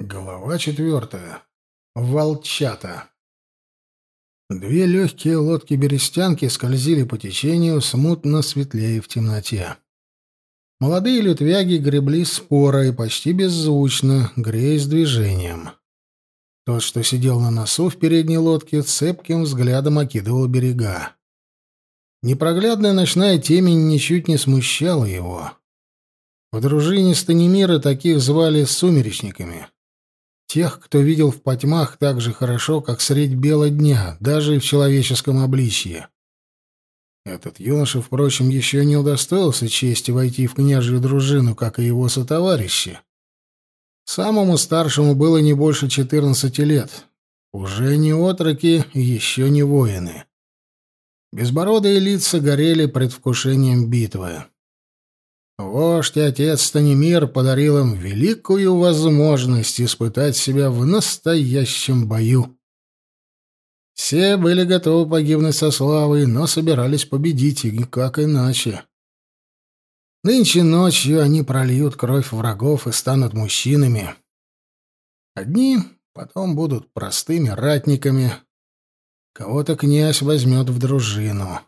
Глава четвертая. Волчата. Две легкие лодки-берестянки скользили по течению, смутно светлее в темноте. Молодые лютвяги гребли споро и почти беззвучно, греясь движением. Тот, что сидел на носу в передней лодке, цепким взглядом окидывал берега. Непроглядная ночная темень ничуть не смущала его. В дружине Станимира таких звали сумеречниками. Тех, кто видел в потьмах так же хорошо, как средь бела дня, даже и в человеческом обличье. Этот юноша, впрочем, еще не удостоился чести войти в княжью дружину, как и его сотоварищи. Самому старшему было не больше четырнадцати лет. Уже не отроки, еще не воины. Безбородые лица горели предвкушением битвы. Вождь и отец Станимир подарил им великую возможность испытать себя в настоящем бою. Все были готовы погибнуть со славой, но собирались победить, и никак иначе. Нынче ночью они прольют кровь врагов и станут мужчинами. Одни потом будут простыми ратниками, кого-то князь возьмет в дружину.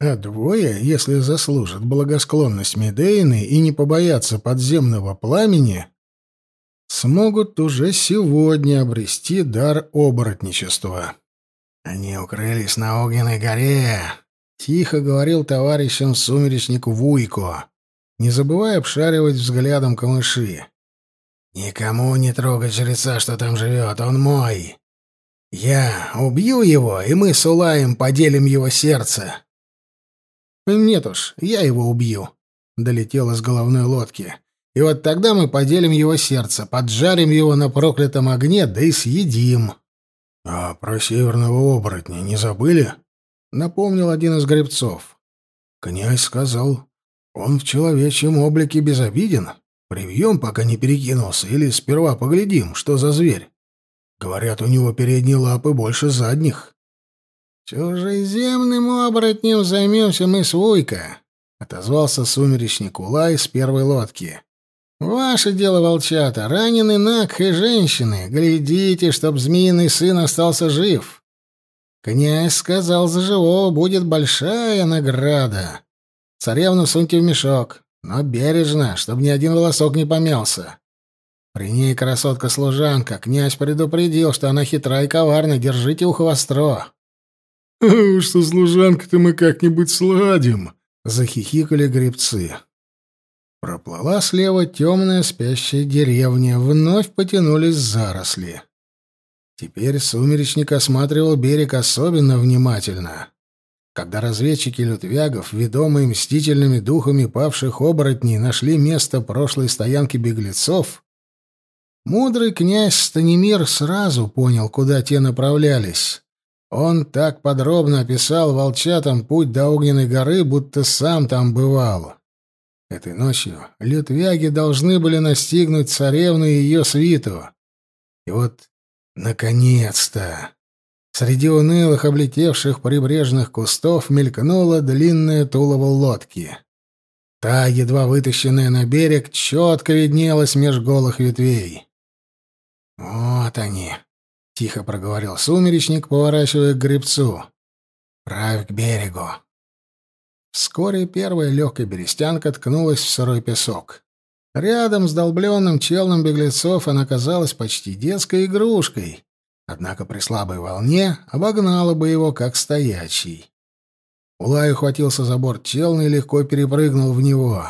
А двое, если заслужат благосклонность Медейны и не побоятся подземного пламени, смогут уже сегодня обрести дар оборотничества. Они укрылись на огненной горе, тихо говорил товарищам сумеречник Вуйко, не забывая обшаривать взглядом камыши. Никому не трогать жреца, что там живет, он мой. Я убью его, и мы с Улаем поделим его сердце. «Нет уж, я его убью», — долетел из головной лодки. «И вот тогда мы поделим его сердце, поджарим его на проклятом огне, да и съедим». «А про северного оборотня не забыли?» — напомнил один из гребцов. «Князь сказал, он в человечьем облике безобиден. Привьем, пока не перекинулся, или сперва поглядим, что за зверь. Говорят, у него передние лапы больше задних». «Чужеземным оборотнем займемся мы с Вуйка», — отозвался сумеречник Улай с первой лодки. «Ваше дело, волчата, ранены Нак и женщины. Глядите, чтоб змеиный сын остался жив. Князь сказал, за живого будет большая награда. Царевну суньте в мешок, но бережно, чтобы ни один волосок не помялся. При ней красотка-служанка. Князь предупредил, что она хитра и коварна. Держите ухо востро». «Что служанка-то мы как-нибудь сладим!» — захихикали гребцы. Проплыла слева темная спящая деревня, вновь потянулись заросли. Теперь сумеречник осматривал берег особенно внимательно. Когда разведчики лютвягов, ведомые мстительными духами павших оборотней, нашли место прошлой стоянки беглецов, мудрый князь Станимир сразу понял, куда те направлялись. Он так подробно описал волчатам путь до Огненной горы, будто сам там бывал. Этой ночью лютвяги должны были настигнуть царевну и ее свиту. И вот, наконец-то, среди унылых облетевших прибрежных кустов мелькнула длинная тулово лодки. Та, едва вытащенная на берег, четко виднелась меж голых ветвей. Вот они, — тихо проговорил сумеречник, поворачивая к гребцу. «Правь к берегу». Вскоре первая легкая берестянка ткнулась в сырой песок. Рядом с долбленным челном беглецов она казалась почти детской игрушкой, однако при слабой волне обогнала бы его, как стоячий. Улай ухватился за борт челна и легко перепрыгнул в него.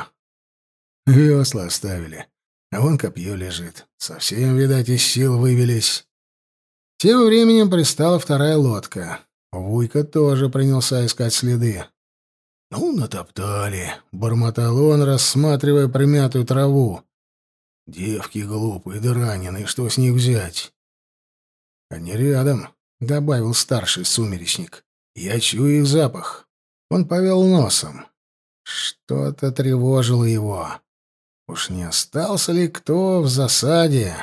Весла оставили, а вон копье лежит. Совсем, видать, из сил вывелись. Тем временем пристала вторая лодка. Вуйка тоже принялся искать следы. «Ну, натоптали», — бормотал он, рассматривая примятую траву. «Девки глупые да раненые, что с них взять?» «Они рядом», — добавил старший сумеречник. «Я чую их запах». Он повел носом. Что-то тревожило его. Уж не остался ли кто в засаде?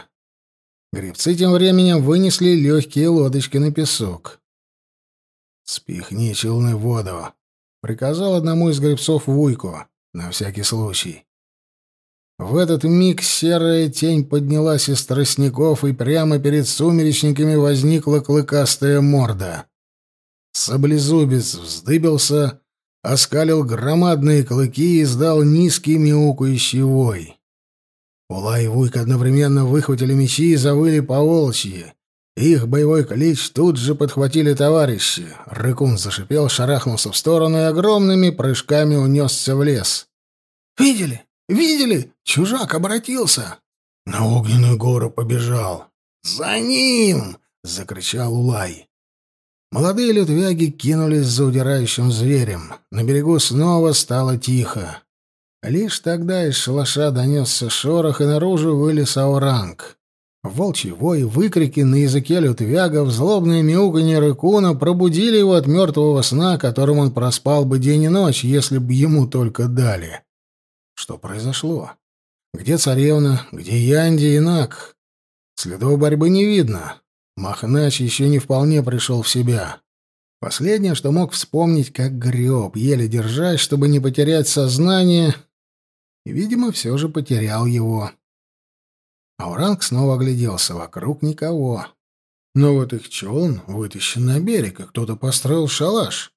Гребцы тем временем вынесли легкие лодочки на песок. «Спихни челны в воду», — приказал одному из гребцов Вуйку, на всякий случай. В этот миг серая тень поднялась из тростников, и прямо перед сумеречниками возникла клыкастая морда. Саблезубец вздыбился, оскалил громадные клыки и издал низкий мяукающий вой. Ула и Вуйк одновременно выхватили мечи и завыли по волчьи. Их боевой клич тут же подхватили товарищи. Рыкун зашипел, шарахнулся в сторону и огромными прыжками унесся в лес. «Видели? Видели? Чужак обратился!» На огненную гору побежал. «За ним!» — закричал Улай. Молодые лютвяги кинулись за удирающим зверем. На берегу снова стало тихо. Лишь тогда из шалаша донесся шорох, и наружу вылез ауранг. Волчий вой, выкрики на языке лютвягов, злобное мяуканье рыкуна пробудили его от мертвого сна, которым он проспал бы день и ночь, если бы ему только дали. Что произошло? Где царевна? Где Янди и Нак? Следов борьбы не видно. Махнач еще не вполне пришел в себя. Последнее, что мог вспомнить, как греб, еле держась, чтобы не потерять сознание, видимо, все же потерял его. Ауранг снова огляделся. Вокруг никого. Но вот их челн вытащен на берег, и кто-то построил шалаш.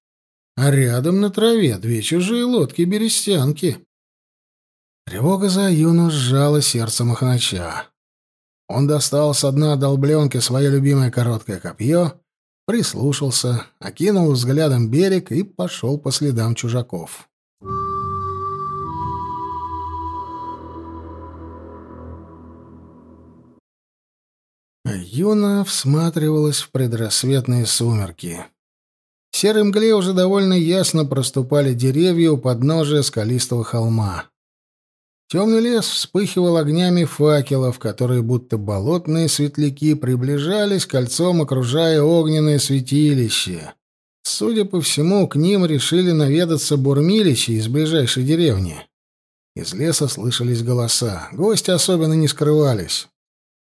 А рядом на траве две чужие лодки-берестянки. Тревога за Юну сжала сердце Махнача. Он достал с дна долбленки свое любимое короткое копье, прислушался, окинул взглядом берег и пошел по следам чужаков. Юна всматривалась в предрассветные сумерки. В серой мгле уже довольно ясно проступали деревья у подножия скалистого холма. Темный лес вспыхивал огнями факелов, которые, будто болотные светляки, приближались кольцом, окружая огненное святилище. Судя по всему, к ним решили наведаться бурмилищи из ближайшей деревни. Из леса слышались голоса. Гости особенно не скрывались.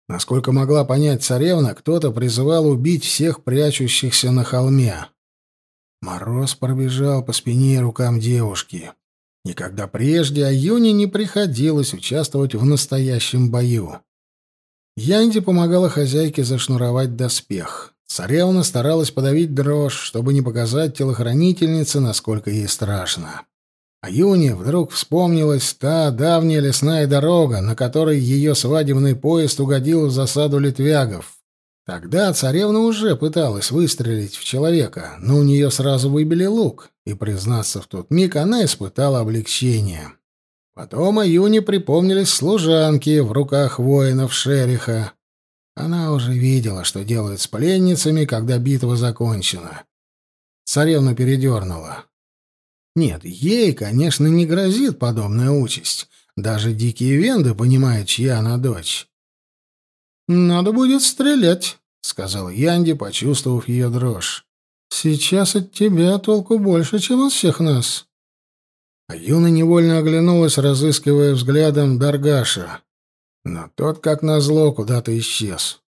Насколько могла понять царевна, кто-то призывал убить всех прячущихся на холме. Мороз пробежал по спине и рукам девушки. Никогда прежде Аюне не приходилось участвовать в настоящем бою. Янди помогала хозяйке зашнуровать доспех. Царевна старалась подавить дрожь, чтобы не показать телохранительнице, насколько ей страшно. А Юне вдруг вспомнилась та давняя лесная дорога, на которой ее свадебный поезд угодил в засаду литвягов. Тогда царевна уже пыталась выстрелить в человека, но у нее сразу выбили лук, и, признаться, в тот миг она испытала облегчение. Потом Аюне припомнились служанки в руках воинов Шериха. Она уже видела, что делают с пленницами, когда битва закончена. Царевну передернула. Нет, ей, конечно, не грозит подобная участь. Даже дикие венды понимают, чья она дочь. «Надо будет стрелять», — сказал Янди, почувствовав ее дрожь. «Сейчас от тебя толку больше, чем от всех нас». А Юна невольно оглянулась, разыскивая взглядом Даргаша. Но тот, как назло, куда-то исчез.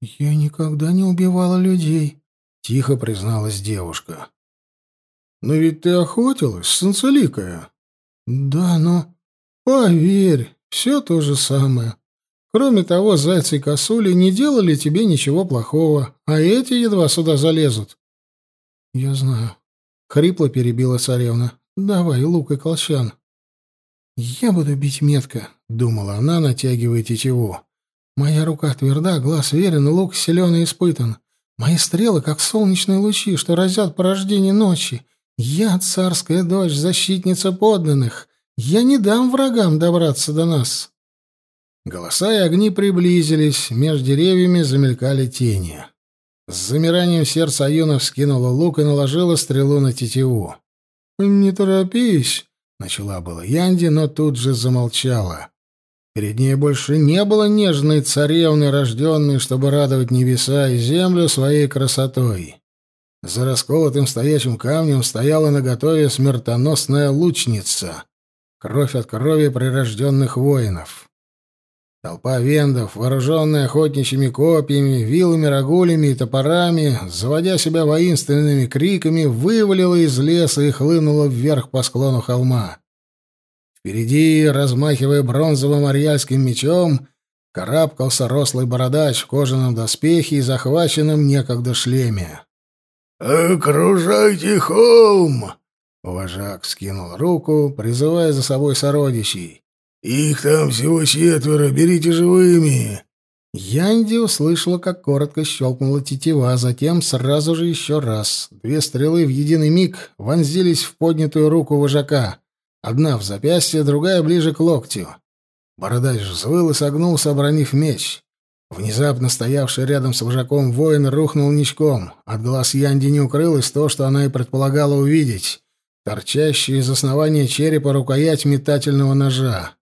«Я никогда не убивала людей», — тихо призналась девушка. Но ведь ты охотилась, Санцеликая. Да, но... Поверь, все то же самое. Кроме того, зайцы и косули не делали тебе ничего плохого, а эти едва сюда залезут. Я знаю. Хрипло перебила царевна. Давай, лук и колчан. Я буду бить метко, думала она, натягивая тетиву. Моя рука тверда, глаз верен, лук силен и испытан. Мои стрелы, как солнечные лучи, что разят порождение ночи, я царская дочь, защитница подданных. Я не дам врагам добраться до нас. Голоса и огни приблизились, между деревьями замелькали тени. С замиранием сердца Аюна вскинула лук и наложила стрелу на тетиву. «Не торопись», — начала была Янди, но тут же замолчала. Перед ней больше не было нежной царевны, рожденной, чтобы радовать небеса и землю своей красотой. За расколотым стоячим камнем стояла наготове смертоносная лучница. Кровь от крови прирожденных воинов. Толпа вендов, вооруженная охотничьими копьями, вилами, рогулями и топорами, заводя себя воинственными криками, вывалила из леса и хлынула вверх по склону холма. Впереди, размахивая бронзовым арьяльским мечом, карабкался рослый бородач в кожаном доспехе и захваченном некогда шлеме. «Окружайте холм!» Вожак скинул руку, призывая за собой сородичей. «Их там всего четверо, берите живыми!» Янди услышала, как коротко щелкнула тетива, а затем сразу же еще раз. Две стрелы в единый миг вонзились в поднятую руку вожака. Одна в запястье, другая ближе к локтю. Бородач взвыл и согнулся, обронив меч. Внезапно стоявший рядом с вожаком воин рухнул ничком. От глаз Янди не укрылось то, что она и предполагала увидеть. Торчащая из основания черепа рукоять метательного ножа.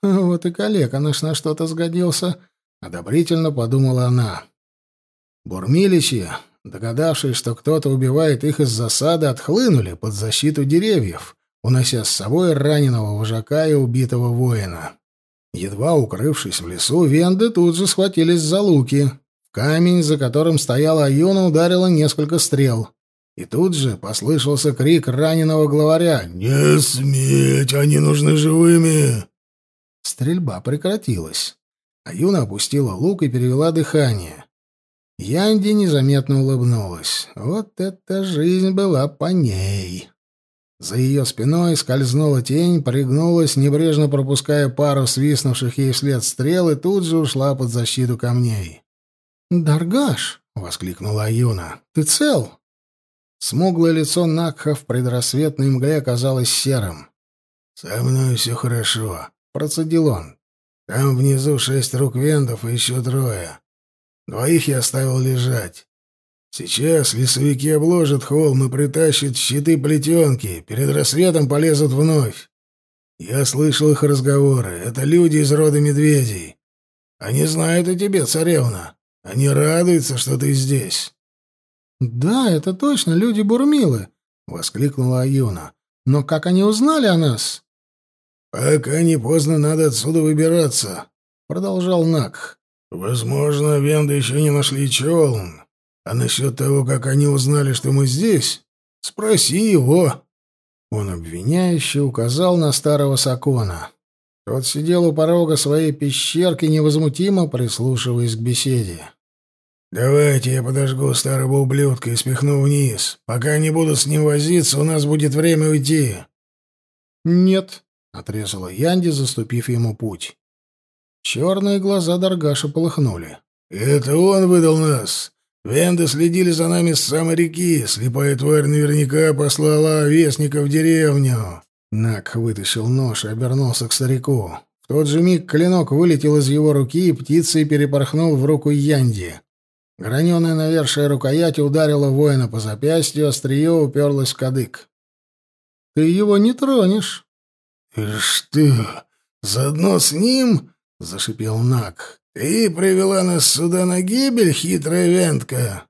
«Вот и коллега наш на что-то сгодился», — одобрительно подумала она. Бурмиличи, догадавшись, что кто-то убивает их из засады, отхлынули под защиту деревьев, унося с собой раненого вожака и убитого воина. Едва укрывшись в лесу, венды тут же схватились за луки. Камень, за которым стояла Аюна, ударило несколько стрел. И тут же послышался крик раненого главаря «Не сметь, они нужны живыми!» Стрельба прекратилась. Аюна опустила лук и перевела дыхание. Янди незаметно улыбнулась. Вот эта жизнь была по ней. За ее спиной скользнула тень, пригнулась, небрежно пропуская пару свистнувших ей вслед стрел, и тут же ушла под защиту камней. «Даргаш!» — воскликнула Аюна. «Ты цел?» Смуглое лицо Накха в предрассветной мгле оказалось серым. «Со мной все хорошо», — процедил он. «Там внизу шесть рук вендов и еще трое. Двоих я оставил лежать. Сейчас лесовики обложат холм и притащат щиты-плетенки. Перед рассветом полезут вновь. Я слышал их разговоры. Это люди из рода медведей. Они знают о тебе, царевна. Они радуются, что ты здесь. — Да, это точно, люди Бурмилы, — воскликнула Аюна. — Но как они узнали о нас? — Пока не поздно, надо отсюда выбираться, — продолжал Нак. — Возможно, венды еще не нашли челн. А насчет того, как они узнали, что мы здесь, спроси его. Он обвиняюще указал на старого Сакона. Тот сидел у порога своей пещерки, невозмутимо прислушиваясь к беседе. «Давайте я подожгу старого ублюдка и спихну вниз. Пока не буду с ним возиться, у нас будет время уйти». «Нет», — отрезала Янди, заступив ему путь. Черные глаза Даргаша полыхнули. «Это он выдал нас. Венды следили за нами с самой реки. Слепая тварь наверняка послала вестника в деревню. Нак вытащил нож и обернулся к старику. В тот же миг клинок вылетел из его руки и птицей перепорхнул в руку Янди. Граненая навершие рукоять ударила воина по запястью, острие уперлось в кадык. «Ты его не тронешь». «Что, заодно с ним?» — зашипел Нак. «Ты привела нас сюда на гибель, хитрая вентка?»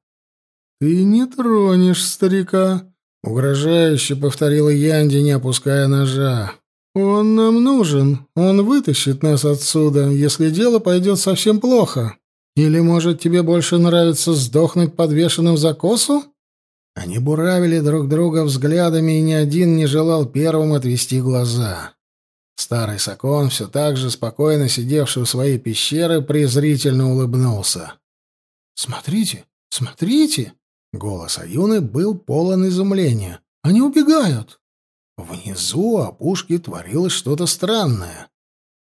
«Ты не тронешь старика», — угрожающе повторила Янди, не опуская ножа. «Он нам нужен. Он вытащит нас отсюда, если дело пойдет совсем плохо. Или, может, тебе больше нравится сдохнуть подвешенным за косу?» Они буравили друг друга взглядами, и ни один не желал первым отвести глаза. Старый Сакон, все так же спокойно сидевший у своей пещеры, презрительно улыбнулся. «Смотрите, смотрите!» Голос Аюны был полон изумления. «Они убегают!» Внизу опушки творилось что-то странное.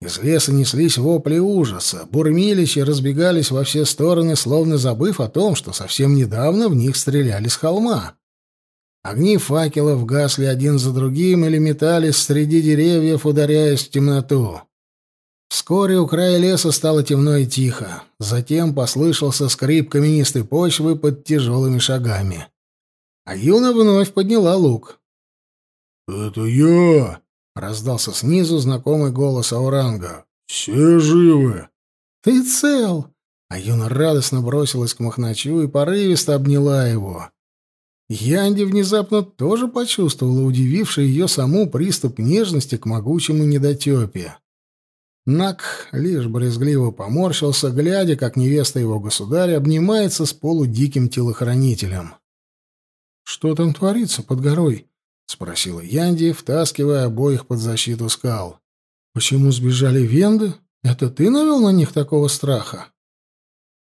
Из леса неслись вопли ужаса, бурмилищи разбегались во все стороны, словно забыв о том, что совсем недавно в них стреляли с холма. Огни факелов гасли один за другим или метались среди деревьев, ударяясь в темноту. Вскоре у края леса стало темно и тихо. Затем послышался скрип каменистой почвы под тяжелыми шагами. А Юна вновь подняла лук. «Это я!» — раздался снизу знакомый голос Ауранга. «Все живы!» «Ты цел!» А Юна радостно бросилась к Махначу и порывисто обняла его. Янди внезапно тоже почувствовала удививший ее саму приступ нежности к могучему недотепе. Нак лишь брезгливо поморщился, глядя, как невеста его государя обнимается с полудиким телохранителем. «Что там творится под горой?» спросила Янди, втаскивая обоих под защиту скал. Почему сбежали венды? Это ты навел на них такого страха?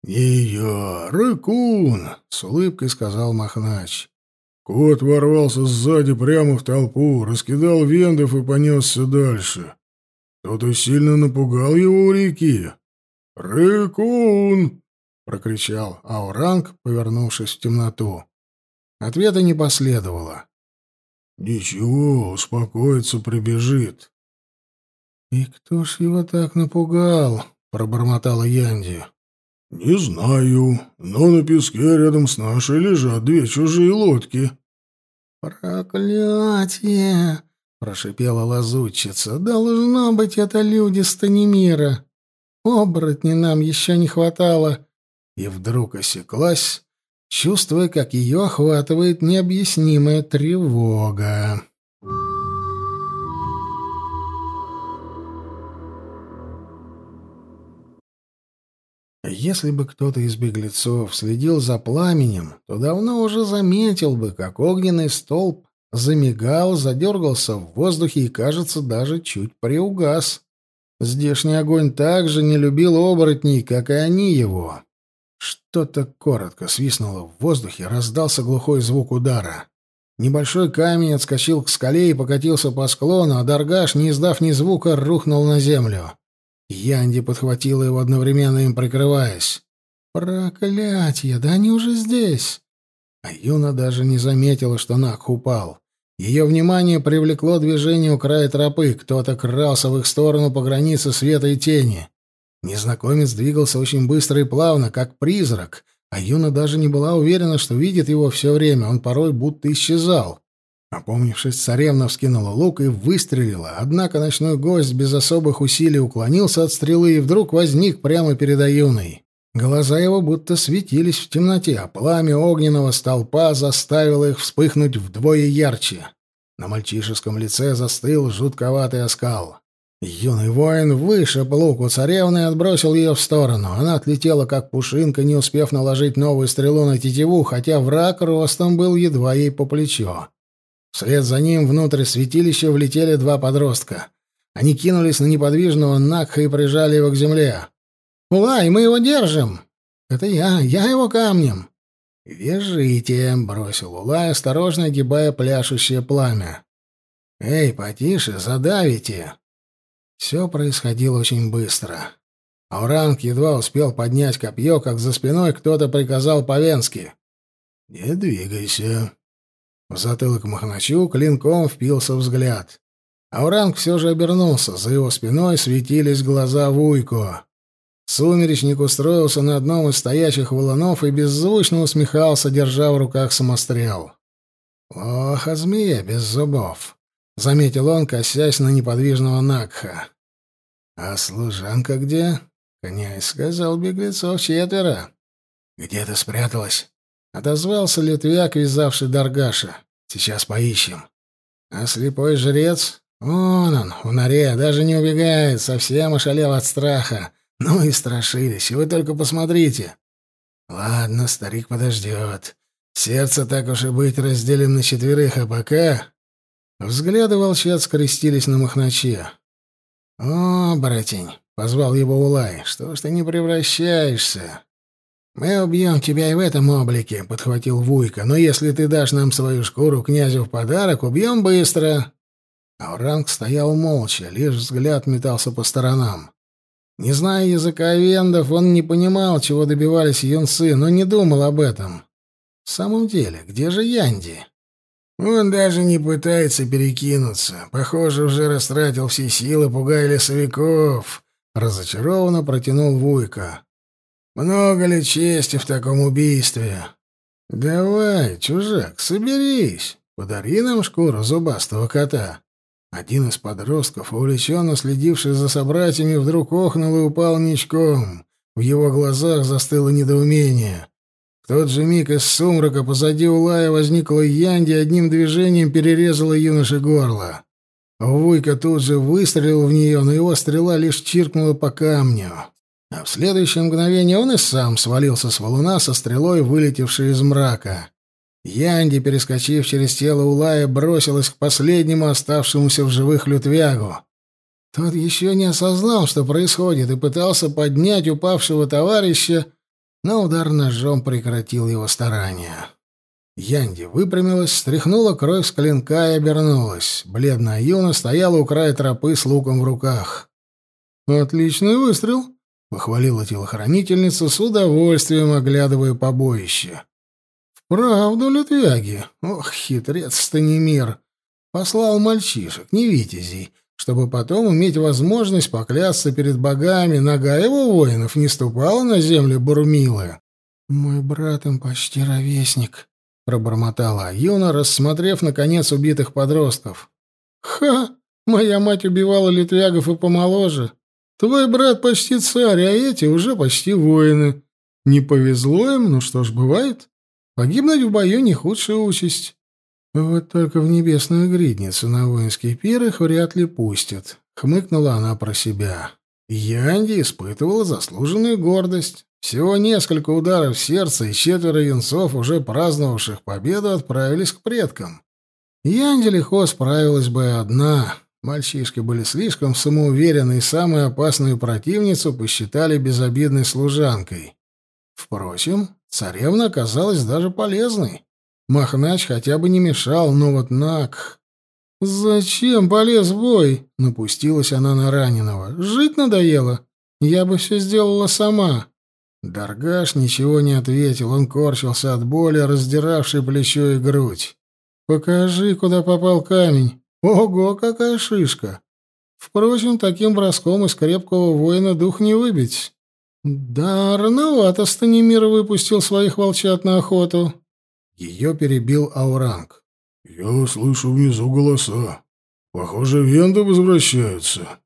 «Не я, Рыкун!» — с улыбкой сказал Махнач. Кот ворвался сзади прямо в толпу, раскидал вендов и понесся дальше. Кто-то сильно напугал его у реки. «Рыкун!» — прокричал Ауранг, повернувшись в темноту. Ответа не последовало. «Ничего, успокоится, прибежит». «И кто ж его так напугал?» — пробормотала Янди. «Не знаю, но на песке рядом с нашей лежат две чужие лодки». «Проклятие!» — прошипела лазутчица. «Должно быть, это люди Станимира. Оборотни нам еще не хватало». И вдруг осеклась, чувствуя, как ее охватывает необъяснимая тревога. Если бы кто-то из беглецов следил за пламенем, то давно уже заметил бы, как огненный столб замигал, задергался в воздухе и, кажется, даже чуть приугас. Здешний огонь также не любил оборотней, как и они его. Что-то коротко свистнуло в воздухе, раздался глухой звук удара. Небольшой камень отскочил к скале и покатился по склону, а Даргаш, не издав ни звука, рухнул на землю. Янди подхватила его, одновременно им прикрываясь. «Проклятье! Да они уже здесь!» А Юна даже не заметила, что Нак упал. Ее внимание привлекло движение у края тропы. Кто-то крался в их сторону по границе света и тени. Незнакомец двигался очень быстро и плавно, как призрак, а Юна даже не была уверена, что видит его все время, он порой будто исчезал. Опомнившись, царевна вскинула лук и выстрелила, однако ночной гость без особых усилий уклонился от стрелы и вдруг возник прямо перед Аюной. Глаза его будто светились в темноте, а пламя огненного столпа заставило их вспыхнуть вдвое ярче. На мальчишеском лице застыл жутковатый оскал. Юный воин вышиб лук у царевны и отбросил ее в сторону. Она отлетела, как пушинка, не успев наложить новую стрелу на тетиву, хотя враг ростом был едва ей по плечо. Вслед за ним внутрь святилища влетели два подростка. Они кинулись на неподвижного Накха и прижали его к земле. «Улай, мы его держим!» «Это я, я его камнем!» «Вяжите!» — бросил Улай, осторожно огибая пляшущее пламя. «Эй, потише, задавите!» Все происходило очень быстро. Ауранг едва успел поднять копье, как за спиной кто-то приказал по-венски. «Не двигайся». В затылок Махначу клинком впился взгляд. Ауранг все же обернулся. За его спиной светились глаза Вуйко. Сумеречник устроился на одном из стоящих валунов и беззвучно усмехался, держа в руках самострел. «Плохо змея без зубов», — заметил он, косясь на неподвижного Накха. «А служанка где?» — князь сказал беглецов четверо. «Где ты спряталась?» — отозвался Литвяк, вязавший Даргаша. «Сейчас поищем». «А слепой жрец? Вон он, в норе, даже не убегает, совсем ошалел от страха. Ну и страшились, вы только посмотрите». «Ладно, старик подождет. Сердце, так уж и быть, разделим на четверых, а пока...» Взгляды волчат скрестились на Махначе. «О, братень!» — позвал его Улай. «Что ж ты не превращаешься?» «Мы убьем тебя и в этом облике», — подхватил Вуйка. «Но если ты дашь нам свою шкуру князю в подарок, убьем быстро». Ауранг стоял молча, лишь взгляд метался по сторонам. Не зная языка вендов, он не понимал, чего добивались юнцы, но не думал об этом. В самом деле, где же Янди? Он даже не пытается перекинуться. Похоже, уже растратил все силы, пугая лесовиков. Разочарованно протянул Вуйка. Много ли чести в таком убийстве? Давай, чужак, соберись. Подари нам шкуру зубастого кота. Один из подростков, увлеченно следивший за собратьями, вдруг охнул и упал ничком. В его глазах застыло недоумение тот же миг из сумрака позади Улая возникла Янди одним движением перерезала юноше горло. Вуйка тут же выстрелил в нее, но его стрела лишь чиркнула по камню. А в следующее мгновение он и сам свалился с валуна со стрелой, вылетевшей из мрака. Янди, перескочив через тело Улая, бросилась к последнему оставшемуся в живых лютвягу. Тот еще не осознал, что происходит, и пытался поднять упавшего товарища, но удар ножом прекратил его старания. Янди выпрямилась, стряхнула кровь с клинка и обернулась. Бледная Юна стояла у края тропы с луком в руках. «Отличный выстрел!» — похвалила телохранительница с удовольствием, оглядывая побоище. «Вправду, Литвяги? Ох, хитрец Станимир! Послал мальчишек, не витязей, чтобы потом иметь возможность поклясться перед богами, нога его воинов не ступала на землю Бурмилы. Мой брат им почти ровесник», — пробормотала Юна, рассмотрев, наконец, убитых подростков. «Ха! Моя мать убивала литвягов и помоложе. Твой брат почти царь, а эти уже почти воины. Не повезло им, ну что ж, бывает. Погибнуть в бою не худшая участь. Вот только в небесную гридницу на воинский пир их вряд ли пустят. Хмыкнула она про себя. Янди испытывала заслуженную гордость. Всего несколько ударов в сердце, и четверо юнцов, уже праздновавших победу, отправились к предкам. Янди легко справилась бы одна, Мальчишки были слишком самоуверены и самую опасную противницу посчитали безобидной служанкой. Впрочем, царевна оказалась даже полезной. Махнач хотя бы не мешал, но вот Нак... «Зачем полез в бой?» — напустилась она на раненого. «Жить надоело. Я бы все сделала сама». Даргаш ничего не ответил, он корчился от боли, раздиравшей плечо и грудь. «Покажи, куда попал камень». Ого, какая шишка! Впрочем, таким броском из крепкого воина дух не выбить. Да, рановато Станимир выпустил своих волчат на охоту. Ее перебил Ауранг. «Я слышу внизу голоса. Похоже, венды возвращаются».